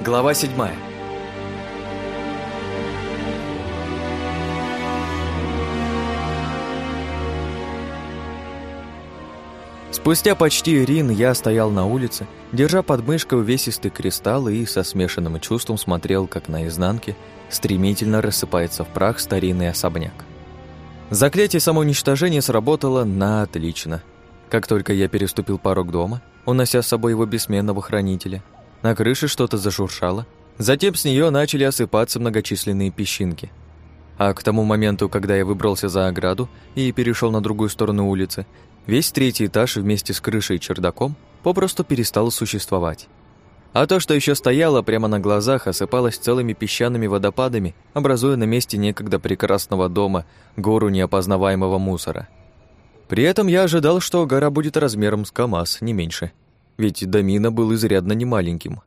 Глава седьмая. Спустя почти рин я стоял на улице, держа под мышкой увесистый кристалл и со смешанным чувством смотрел, как на изнанке стремительно рассыпается в прах старинный особняк. Заклятие самоуничтожения сработало на отлично. Как только я переступил порог дома, унося с собой его бессменного хранителя, на крыше что-то зашуршало, затем с нее начали осыпаться многочисленные песчинки. А к тому моменту, когда я выбрался за ограду и перешел на другую сторону улицы, весь третий этаж вместе с крышей и чердаком попросту перестал существовать. А то, что еще стояло прямо на глазах, осыпалось целыми песчаными водопадами, образуя на месте некогда прекрасного дома гору неопознаваемого мусора. При этом я ожидал, что гора будет размером с КамАЗ, не меньше. Ведь домина был изрядно немаленьким.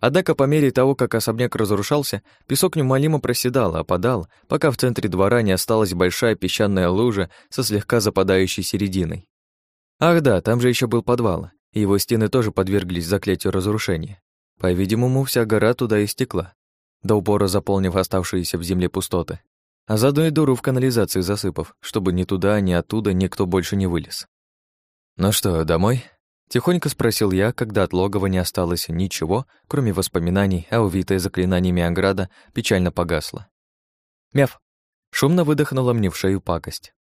Однако по мере того, как особняк разрушался, песок неумолимо проседал, опадал, пока в центре двора не осталась большая песчаная лужа со слегка западающей серединой. Ах да, там же еще был подвал, и его стены тоже подверглись заклятию разрушения. По-видимому, вся гора туда и стекла, до упора заполнив оставшиеся в земле пустоты, а заодно и дуру в канализации засыпав, чтобы ни туда, ни оттуда никто больше не вылез. «Ну что, домой?» — тихонько спросил я, когда от логова не осталось ничего, кроме воспоминаний, а увитая заклинаниями ограда печально погасла. «Мяв!» — шумно выдохнула мне в шею пакость.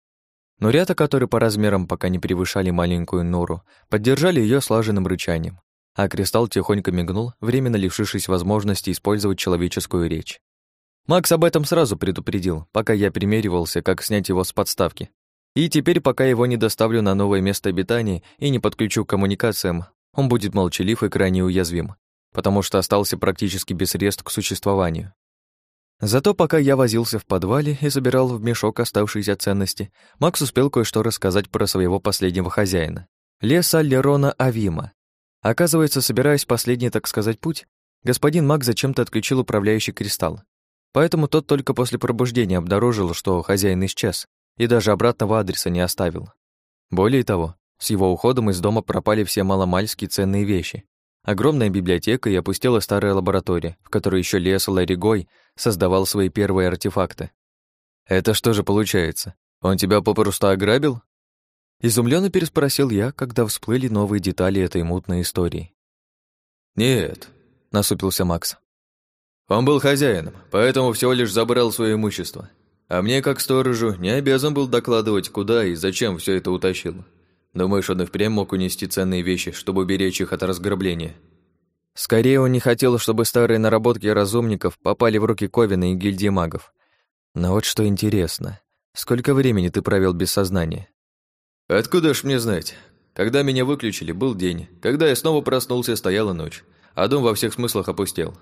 Но рята, которые по размерам пока не превышали маленькую нору, поддержали ее слаженным рычанием, а кристалл тихонько мигнул, временно лишившись возможности использовать человеческую речь. Макс об этом сразу предупредил, пока я примеривался, как снять его с подставки. И теперь, пока его не доставлю на новое место обитания и не подключу к коммуникациям, он будет молчалив и крайне уязвим, потому что остался практически без средств к существованию. Зато пока я возился в подвале и собирал в мешок оставшиеся ценности, Макс успел кое-что рассказать про своего последнего хозяина, Леса Лерона Авима, Оказывается, собираясь последний, так сказать, путь, господин маг зачем-то отключил управляющий кристалл. Поэтому тот только после пробуждения обнаружил, что хозяин исчез, и даже обратного адреса не оставил. Более того, с его уходом из дома пропали все маломальские ценные вещи. Огромная библиотека и опустела старая лаборатория, в которой еще Лес Ларигой создавал свои первые артефакты. «Это что же получается? Он тебя попросту ограбил?» Изумленно переспросил я, когда всплыли новые детали этой мутной истории. «Нет», — насупился Макс. «Он был хозяином, поэтому всего лишь забрал свое имущество. А мне, как сторожу, не обязан был докладывать, куда и зачем все это утащил. Думаешь, он и впрямь мог унести ценные вещи, чтобы уберечь их от разграбления?» Скорее, он не хотел, чтобы старые наработки разумников попали в руки Ковина и гильдии магов. Но вот что интересно. Сколько времени ты провел без сознания? «Откуда ж мне знать? Когда меня выключили, был день. Когда я снова проснулся, стояла ночь. А дом во всех смыслах опустел».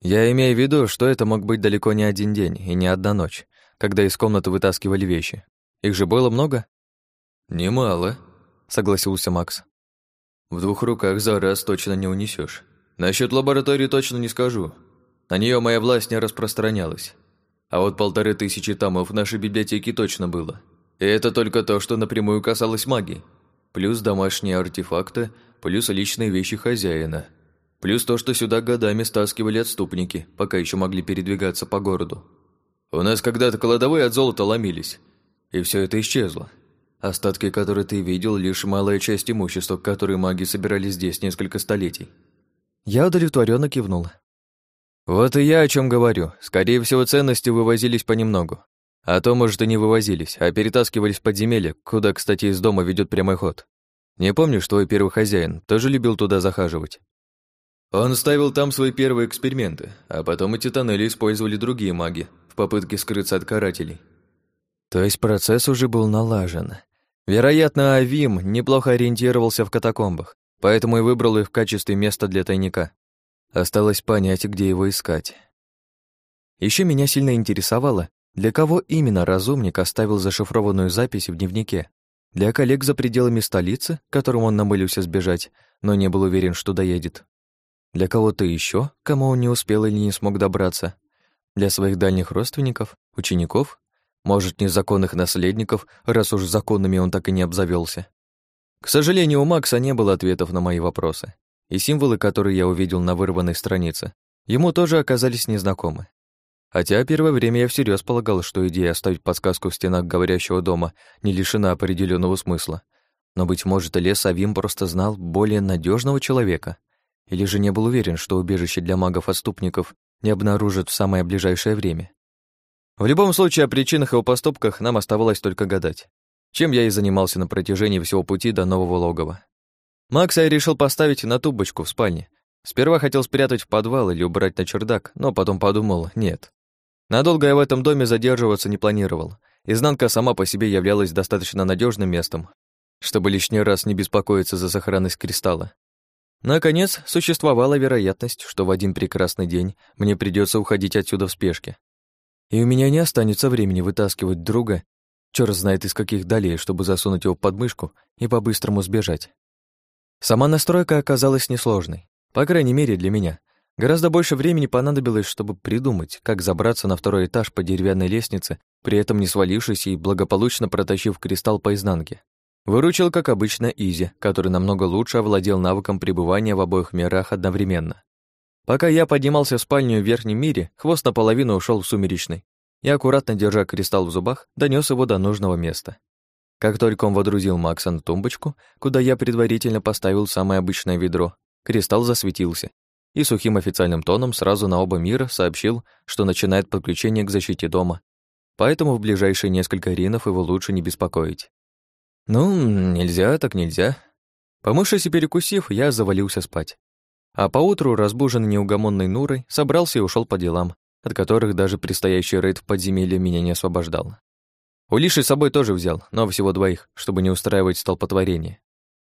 «Я имею в виду, что это мог быть далеко не один день и не одна ночь, когда из комнаты вытаскивали вещи. Их же было много?» «Немало», — согласился Макс. «В двух руках за раз точно не унесешь. Насчет лаборатории точно не скажу. На нее моя власть не распространялась. А вот полторы тысячи томов в нашей библиотеке точно было. И это только то, что напрямую касалось магии. Плюс домашние артефакты, плюс личные вещи хозяина. Плюс то, что сюда годами стаскивали отступники, пока еще могли передвигаться по городу. У нас когда-то кладовые от золота ломились, и все это исчезло. Остатки, которые ты видел, лишь малая часть имущества, которые маги собирали здесь несколько столетий. Я удовлетворенно кивнул. Вот и я о чем говорю. Скорее всего, ценности вывозились понемногу. А то, может, и не вывозились, а перетаскивались в подземелье, куда, кстати, из дома ведет прямой ход. Не помнишь, твой первый хозяин тоже любил туда захаживать? Он ставил там свои первые эксперименты, а потом эти тоннели использовали другие маги попытке скрыться от карателей. То есть процесс уже был налажен. Вероятно, Авим неплохо ориентировался в катакомбах, поэтому и выбрал их в качестве места для тайника. Осталось понять, где его искать. Еще меня сильно интересовало, для кого именно разумник оставил зашифрованную запись в дневнике? Для коллег за пределами столицы, которым он намылился сбежать, но не был уверен, что доедет? Для кого-то еще, кому он не успел или не смог добраться? Для своих дальних родственников, учеников? Может, незаконных наследников, раз уж законными он так и не обзавелся? К сожалению, у Макса не было ответов на мои вопросы. И символы, которые я увидел на вырванной странице, ему тоже оказались незнакомы. Хотя первое время я всерьез полагал, что идея оставить подсказку в стенах говорящего дома не лишена определенного смысла. Но, быть может, лес Авим просто знал более надежного человека. Или же не был уверен, что убежище для магов-отступников не обнаружат в самое ближайшее время. В любом случае, о причинах его поступках нам оставалось только гадать, чем я и занимался на протяжении всего пути до нового логова. Макса я решил поставить на тумбочку в спальне. Сперва хотел спрятать в подвал или убрать на чердак, но потом подумал, нет. Надолго я в этом доме задерживаться не планировал. Изнанка сама по себе являлась достаточно надежным местом, чтобы лишний раз не беспокоиться за сохранность кристалла. Наконец, существовала вероятность, что в один прекрасный день мне придется уходить отсюда в спешке и у меня не останется времени вытаскивать друга, чёрт знает из каких долей, чтобы засунуть его под мышку и по-быстрому сбежать. Сама настройка оказалась несложной, по крайней мере для меня. Гораздо больше времени понадобилось, чтобы придумать, как забраться на второй этаж по деревянной лестнице, при этом не свалившись и благополучно протащив кристалл по изнанке. Выручил, как обычно, Изи, который намного лучше овладел навыком пребывания в обоих мирах одновременно. Пока я поднимался в спальню в верхнем мире, хвост наполовину ушел в сумеречный. Я, аккуратно держа кристалл в зубах, донес его до нужного места. Как только он водрузил Макса на тумбочку, куда я предварительно поставил самое обычное ведро, кристалл засветился и сухим официальным тоном сразу на оба мира сообщил, что начинает подключение к защите дома, поэтому в ближайшие несколько ринов его лучше не беспокоить. Ну, нельзя так нельзя. Помывшись и перекусив, я завалился спать. А поутру, разбуженный неугомонной Нурой, собрался и ушел по делам, от которых даже предстоящий рейд в подземелье меня не освобождал. Улиши с собой тоже взял, но всего двоих, чтобы не устраивать столпотворение.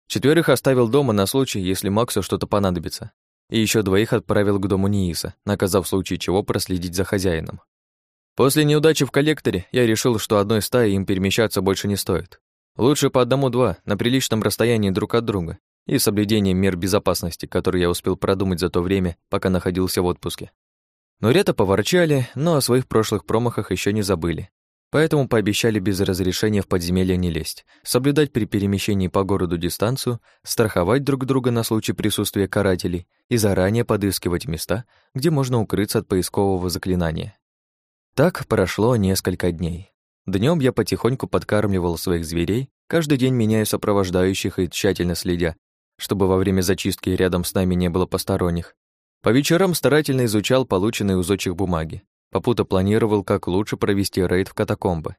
Четверых оставил дома на случай, если Максу что-то понадобится. И еще двоих отправил к дому Нииса, наказав в случае чего проследить за хозяином. После неудачи в коллекторе я решил, что одной стаи им перемещаться больше не стоит. Лучше по одному-два, на приличном расстоянии друг от друга, и соблюдением мер безопасности, которые я успел продумать за то время, пока находился в отпуске. Но ребята поворчали, но о своих прошлых промахах еще не забыли. Поэтому пообещали без разрешения в подземелье не лезть, соблюдать при перемещении по городу дистанцию, страховать друг друга на случай присутствия карателей и заранее подыскивать места, где можно укрыться от поискового заклинания. Так прошло несколько дней. Днем я потихоньку подкармливал своих зверей, каждый день меняя сопровождающих и тщательно следя, чтобы во время зачистки рядом с нами не было посторонних. По вечерам старательно изучал полученные узочек бумаги. Попута планировал, как лучше провести рейд в катакомбы.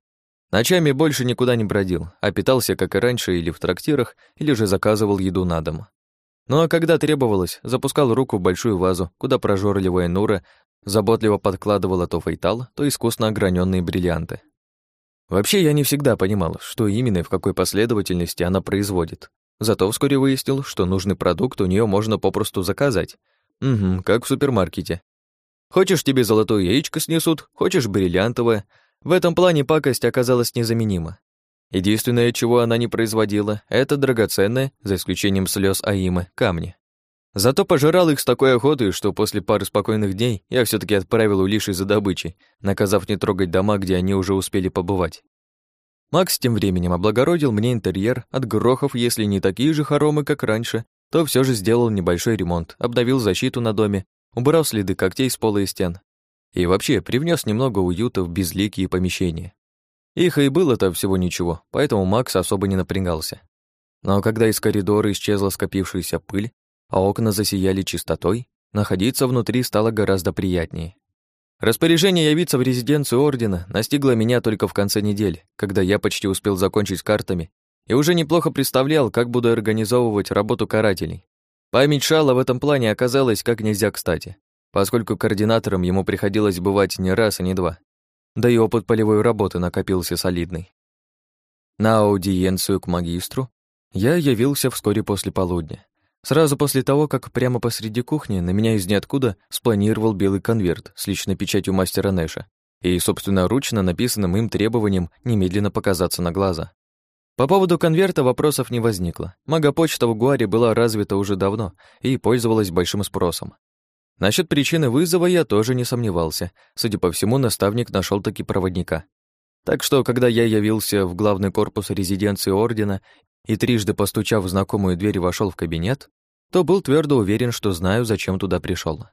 Ночами больше никуда не бродил, а питался, как и раньше, или в трактирах, или же заказывал еду на дом. Ну а когда требовалось, запускал руку в большую вазу, куда прожорливая Нура заботливо подкладывала то фейтал, то искусно ограненные бриллианты. Вообще я не всегда понимал, что именно и в какой последовательности она производит. Зато вскоре выяснил, что нужный продукт у нее можно попросту заказать. Угу, как в супермаркете. Хочешь, тебе золотое яичко снесут, хочешь бриллиантовое. В этом плане пакость оказалась незаменима. Единственное, чего она не производила, это драгоценные, за исключением слез Аимы, камни. Зато пожирал их с такой охотой, что после пары спокойных дней я все таки отправил Улиши за добычей, наказав не трогать дома, где они уже успели побывать. Макс тем временем облагородил мне интерьер от грохов, если не такие же хоромы, как раньше, то все же сделал небольшой ремонт, обновил защиту на доме, убрал следы когтей с пола и стен. И вообще привнес немного уюта в безликие помещения. Их и было-то всего ничего, поэтому Макс особо не напрягался. Но когда из коридора исчезла скопившаяся пыль, а окна засияли чистотой, находиться внутри стало гораздо приятнее. Распоряжение явиться в резиденцию Ордена настигло меня только в конце недели, когда я почти успел закончить картами и уже неплохо представлял, как буду организовывать работу карателей. Память Шала в этом плане оказалась как нельзя кстати, поскольку координатором ему приходилось бывать не раз и не два. Да и опыт полевой работы накопился солидный. На аудиенцию к магистру я явился вскоре после полудня. Сразу после того, как прямо посреди кухни на меня из ниоткуда спланировал белый конверт с личной печатью мастера Нэша и собственноручно написанным им требованием немедленно показаться на глаза. По поводу конверта вопросов не возникло. Магопочта в Гуаре была развита уже давно и пользовалась большим спросом. Насчет причины вызова я тоже не сомневался. Судя по всему, наставник нашел таки проводника. Так что, когда я явился в главный корпус резиденции Ордена и трижды постучав в знакомую дверь вошел в кабинет, то был твердо уверен, что знаю, зачем туда пришел.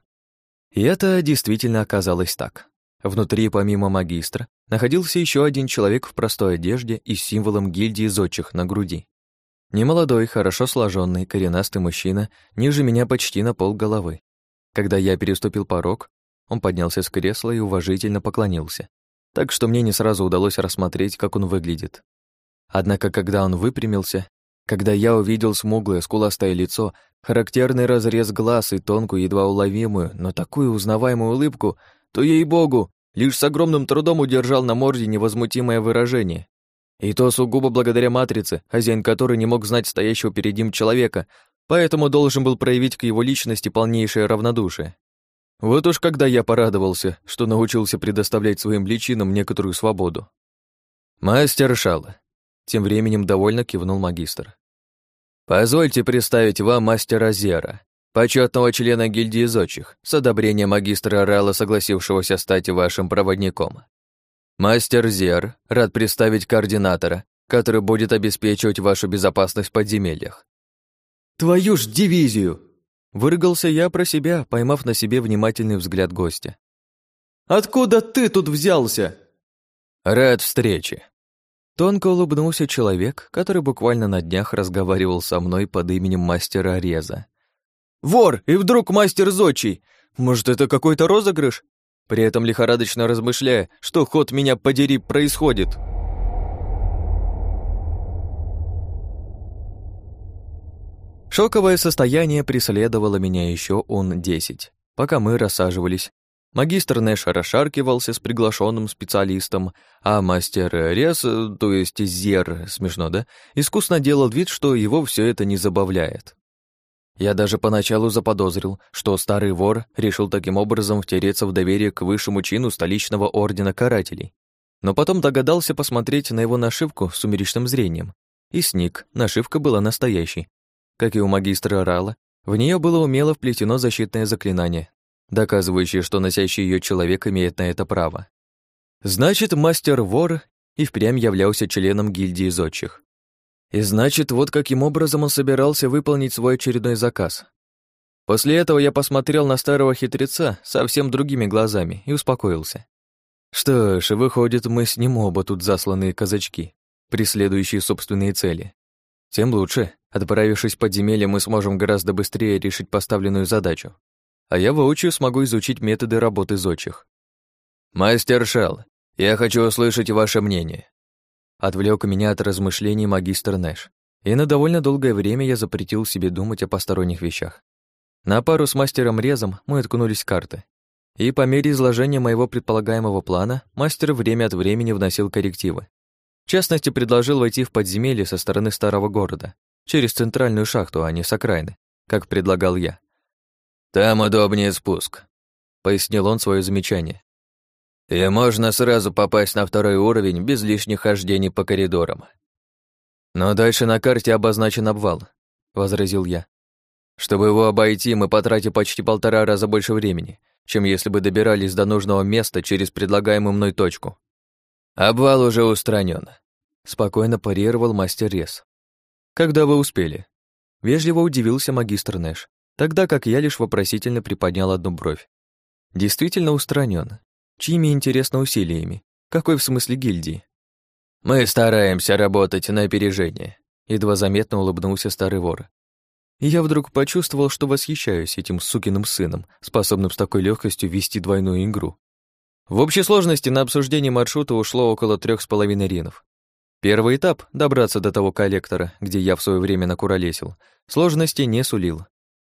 И это действительно оказалось так. Внутри, помимо магистра, находился еще один человек в простой одежде и с символом гильдии зодчих на груди. Немолодой, хорошо сложенный, коренастый мужчина, ниже меня почти на пол головы. Когда я переступил порог, он поднялся с кресла и уважительно поклонился, так что мне не сразу удалось рассмотреть, как он выглядит. Однако, когда он выпрямился, когда я увидел смуглое, скуластое лицо, характерный разрез глаз и тонкую, едва уловимую, но такую узнаваемую улыбку, то, ей-богу, лишь с огромным трудом удержал на морде невозмутимое выражение. И то сугубо благодаря матрице, хозяин которой не мог знать стоящего перед ним человека, поэтому должен был проявить к его личности полнейшее равнодушие. Вот уж когда я порадовался, что научился предоставлять своим личинам некоторую свободу. «Мастер Шала», — тем временем довольно кивнул магистр. «Позвольте представить вам мастера Зера, почетного члена гильдии зодчих, с одобрения магистра Рала, согласившегося стать вашим проводником. Мастер Зер рад представить координатора, который будет обеспечивать вашу безопасность в подземельях. «Твою ж дивизию!» Выргался я про себя, поймав на себе внимательный взгляд гостя. «Откуда ты тут взялся?» «Рад встрече!» Тонко улыбнулся человек, который буквально на днях разговаривал со мной под именем мастера Реза. «Вор! И вдруг мастер Зодчий! Может, это какой-то розыгрыш?» При этом лихорадочно размышляя, что ход меня подери происходит. Шоковое состояние преследовало меня еще он десять. Пока мы рассаживались, магистр Нэш расшаркивался с приглашенным специалистом, а мастер Рез, то есть Зер, смешно, да, искусно делал вид, что его все это не забавляет. Я даже поначалу заподозрил, что старый вор решил таким образом втереться в доверие к высшему чину столичного ордена карателей. Но потом догадался посмотреть на его нашивку с сумеречным зрением. И сник, нашивка была настоящей. Как и у магистра Рала, в нее было умело вплетено защитное заклинание, доказывающее, что носящий ее человек имеет на это право. Значит, мастер-вор и впрямь являлся членом гильдии зодчих. И значит, вот каким образом он собирался выполнить свой очередной заказ. После этого я посмотрел на старого хитреца совсем другими глазами и успокоился. Что ж, выходит, мы с ним оба тут засланные казачки, преследующие собственные цели. Тем лучше. Отправившись в подземелье, мы сможем гораздо быстрее решить поставленную задачу. А я воочию смогу изучить методы работы зодчих. «Мастер Шал, я хочу услышать ваше мнение. Отвлек меня от размышлений магистр Нэш. И на довольно долгое время я запретил себе думать о посторонних вещах. На пару с мастером Резом мы откнулись карты. И по мере изложения моего предполагаемого плана мастер время от времени вносил коррективы. В частности, предложил войти в подземелье со стороны старого города, через центральную шахту, а не с окраины, как предлагал я. «Там удобнее спуск», — пояснил он свое замечание. И можно сразу попасть на второй уровень без лишних хождений по коридорам. Но дальше на карте обозначен обвал, возразил я. Чтобы его обойти, мы потратим почти полтора раза больше времени, чем если бы добирались до нужного места через предлагаемую мной точку. Обвал уже устранен. Спокойно парировал мастер Рес. Когда вы успели? Вежливо удивился магистр Нэш, тогда как я лишь вопросительно приподнял одну бровь. Действительно устранен, Чьими, интересно, усилиями? Какой в смысле гильдии? Мы стараемся работать на опережение, едва заметно улыбнулся старый вор. И я вдруг почувствовал, что восхищаюсь этим сукиным сыном, способным с такой легкостью вести двойную игру. В общей сложности на обсуждение маршрута ушло около трех с половиной ринов. Первый этап — добраться до того коллектора, где я в свое время накуролесил, сложности не сулил.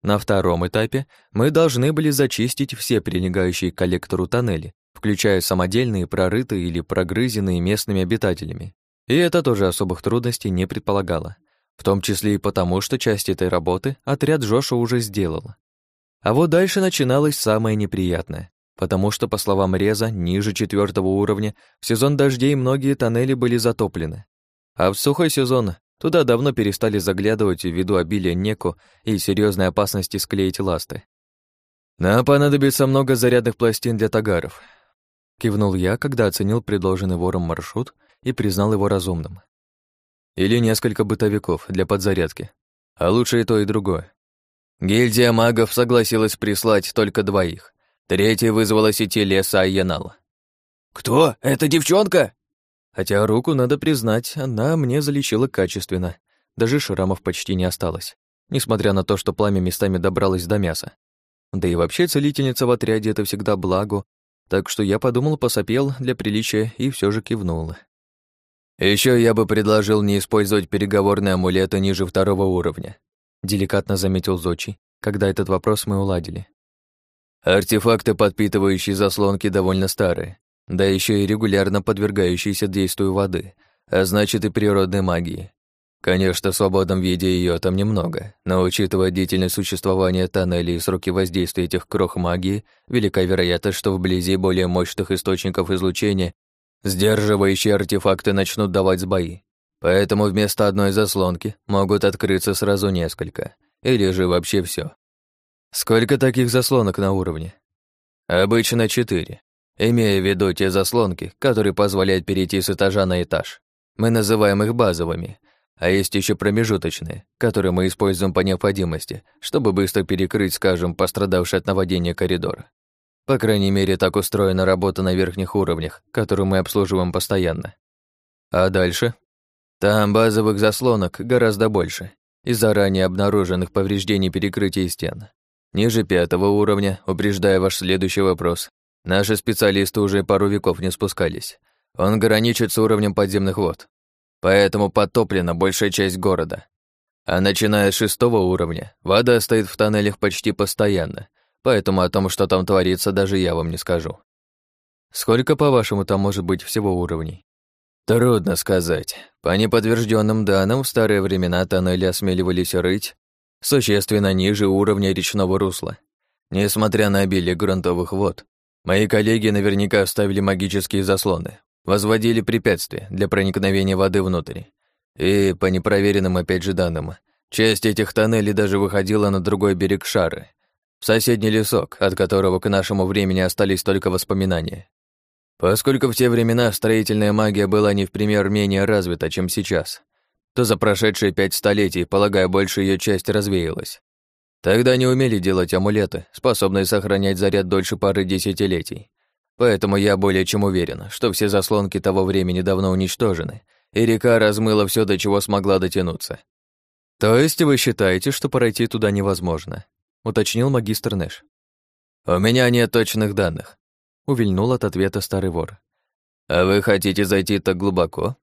На втором этапе мы должны были зачистить все прилегающие к коллектору тоннели, включая самодельные, прорытые или прогрызенные местными обитателями. И это тоже особых трудностей не предполагало. В том числе и потому, что часть этой работы отряд Джоша уже сделал. А вот дальше начиналось самое неприятное, потому что, по словам Реза, ниже четвертого уровня в сезон дождей многие тоннели были затоплены. А в сухой сезон туда давно перестали заглядывать ввиду обилия неку и серьезной опасности склеить ласты. Нам понадобится много зарядных пластин для тагаров, Кивнул я, когда оценил предложенный вором маршрут и признал его разумным. Или несколько бытовиков для подзарядки. А лучше и то, и другое. Гильдия магов согласилась прислать только двоих. Третьей вызвала сети леса Айянал. «Кто? Это девчонка?» Хотя руку, надо признать, она мне залечила качественно. Даже шрамов почти не осталось, несмотря на то, что пламя местами добралось до мяса. Да и вообще целительница в отряде — это всегда благо, так что я подумал, посопел для приличия и все же кивнул. Еще я бы предложил не использовать переговорные амулеты ниже второго уровня», деликатно заметил Зочи, когда этот вопрос мы уладили. Артефакты, подпитывающие заслонки, довольно старые, да еще и регулярно подвергающиеся действию воды, а значит и природной магии. Конечно, в свободном виде ее там немного, но учитывая длительность существования тоннелей и сроки воздействия этих крох магии, велика вероятность, что вблизи более мощных источников излучения сдерживающие артефакты начнут давать сбои. Поэтому вместо одной заслонки могут открыться сразу несколько, или же вообще все. Сколько таких заслонок на уровне? Обычно четыре имея в виду те заслонки, которые позволяют перейти с этажа на этаж. Мы называем их базовыми, а есть еще промежуточные, которые мы используем по необходимости, чтобы быстро перекрыть, скажем, пострадавший от наводнения коридор. По крайней мере, так устроена работа на верхних уровнях, которую мы обслуживаем постоянно. А дальше? Там базовых заслонок гораздо больше, из-за ранее обнаруженных повреждений перекрытия стен. Ниже пятого уровня, упреждая ваш следующий вопрос, Наши специалисты уже пару веков не спускались. Он граничит с уровнем подземных вод. Поэтому подтоплена большая часть города. А начиная с шестого уровня, вода стоит в тоннелях почти постоянно, поэтому о том, что там творится, даже я вам не скажу. Сколько, по-вашему, там может быть всего уровней? Трудно сказать. По неподтвержденным данным, в старые времена тоннели осмеливались рыть существенно ниже уровня речного русла. Несмотря на обилие грунтовых вод, Мои коллеги наверняка оставили магические заслоны, возводили препятствия для проникновения воды внутрь. И, по непроверенным опять же данным, часть этих тоннелей даже выходила на другой берег Шары, в соседний лесок, от которого к нашему времени остались только воспоминания. Поскольку в те времена строительная магия была не в пример менее развита, чем сейчас, то за прошедшие пять столетий, полагаю, большая ее часть развеялась. Тогда не умели делать амулеты, способные сохранять заряд дольше пары десятилетий. Поэтому я более чем уверен, что все заслонки того времени давно уничтожены, и река размыла все, до чего смогла дотянуться. «То есть вы считаете, что пройти туда невозможно?» — уточнил магистр Нэш. «У меня нет точных данных», — увильнул от ответа старый вор. «А вы хотите зайти так глубоко?»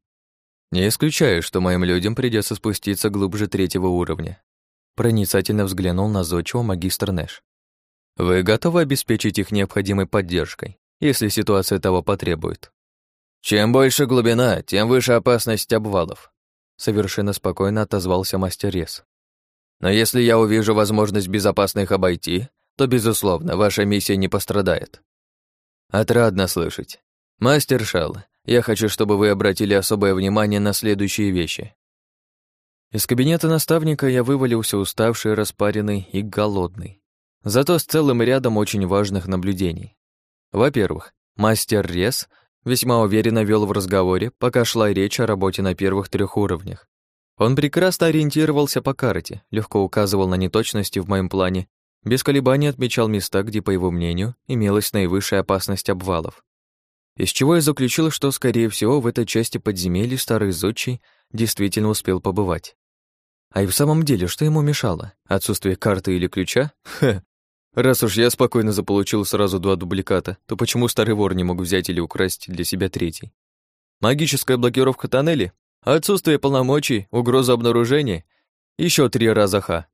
«Не исключаю, что моим людям придется спуститься глубже третьего уровня. Проницательно взглянул на Зодчего магистр Нэш. «Вы готовы обеспечить их необходимой поддержкой, если ситуация того потребует?» «Чем больше глубина, тем выше опасность обвалов», совершенно спокойно отозвался мастер Рес. «Но если я увижу возможность безопасно их обойти, то, безусловно, ваша миссия не пострадает». «Отрадно слышать. Мастер Шал, я хочу, чтобы вы обратили особое внимание на следующие вещи. Из кабинета наставника я вывалился уставший, распаренный и голодный. Зато с целым рядом очень важных наблюдений. Во-первых, мастер Рес весьма уверенно вел в разговоре, пока шла речь о работе на первых трех уровнях. Он прекрасно ориентировался по карте, легко указывал на неточности в моем плане, без колебаний отмечал места, где, по его мнению, имелась наивысшая опасность обвалов. Из чего я заключил, что, скорее всего, в этой части подземелья старый зодчий действительно успел побывать. А и в самом деле, что ему мешало? Отсутствие карты или ключа? Хе. Раз уж я спокойно заполучил сразу два дубликата, то почему старый вор не мог взять или украсть для себя третий? Магическая блокировка тоннелей? Отсутствие полномочий? Угроза обнаружения? Еще три раза ха.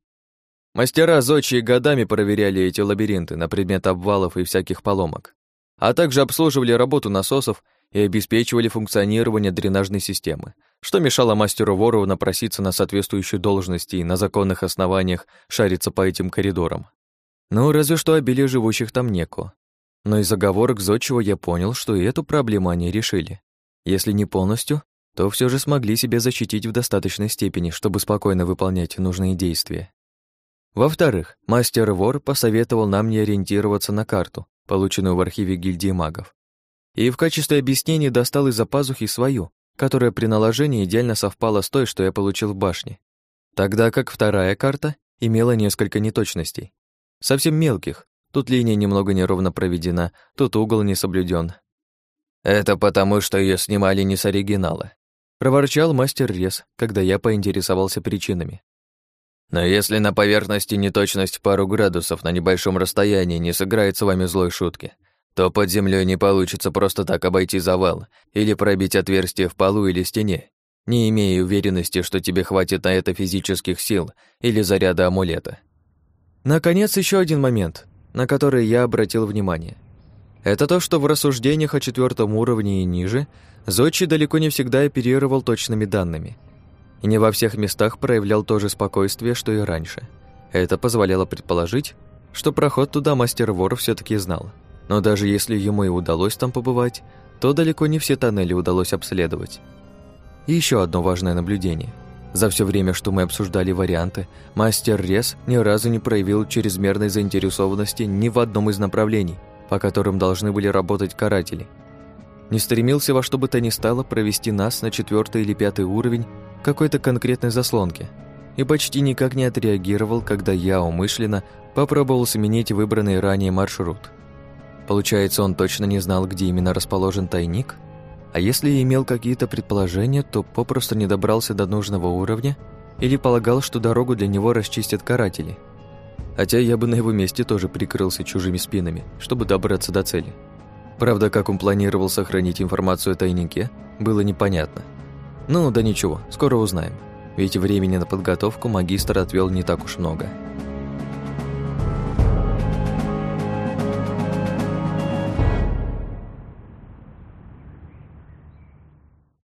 Мастера Зочи годами проверяли эти лабиринты на предмет обвалов и всяких поломок, а также обслуживали работу насосов и обеспечивали функционирование дренажной системы, что мешало мастеру Ворову напроситься на соответствующую должность и на законных основаниях шариться по этим коридорам. Ну, разве что обилие живущих там неко. Но из оговорок Зодчего я понял, что и эту проблему они решили. Если не полностью, то все же смогли себя защитить в достаточной степени, чтобы спокойно выполнять нужные действия. Во-вторых, мастер-вор посоветовал нам не ориентироваться на карту, полученную в архиве гильдии магов, и в качестве объяснения достал из-за пазухи свою, которая при наложении идеально совпала с той, что я получил в башне. Тогда как вторая карта имела несколько неточностей. Совсем мелких, Тут линия немного неровно проведена, тут угол не соблюден. «Это потому, что ее снимали не с оригинала», — проворчал мастер Рез, когда я поинтересовался причинами. «Но если на поверхности неточность пару градусов на небольшом расстоянии не сыграет с вами злой шутки, то под землей не получится просто так обойти завал или пробить отверстие в полу или стене, не имея уверенности, что тебе хватит на это физических сил или заряда амулета. Наконец, еще один момент, на который я обратил внимание. Это то, что в рассуждениях о четвертом уровне и ниже Зодчий далеко не всегда оперировал точными данными. И не во всех местах проявлял то же спокойствие, что и раньше. Это позволяло предположить, что проход туда мастер-вор все таки знал. Но даже если ему и удалось там побывать, то далеко не все тоннели удалось обследовать. И еще одно важное наблюдение. За все время, что мы обсуждали варианты, мастер Рес ни разу не проявил чрезмерной заинтересованности ни в одном из направлений, по которым должны были работать каратели. Не стремился во что бы то ни стало провести нас на четвертый или пятый уровень какой-то конкретной заслонки и почти никак не отреагировал, когда я умышленно попробовал сменить выбранный ранее маршрут – Получается, он точно не знал, где именно расположен тайник? А если и имел какие-то предположения, то попросту не добрался до нужного уровня или полагал, что дорогу для него расчистят каратели. Хотя я бы на его месте тоже прикрылся чужими спинами, чтобы добраться до цели. Правда, как он планировал сохранить информацию о тайнике, было непонятно. Ну, да ничего, скоро узнаем. Ведь времени на подготовку магистр отвел не так уж много.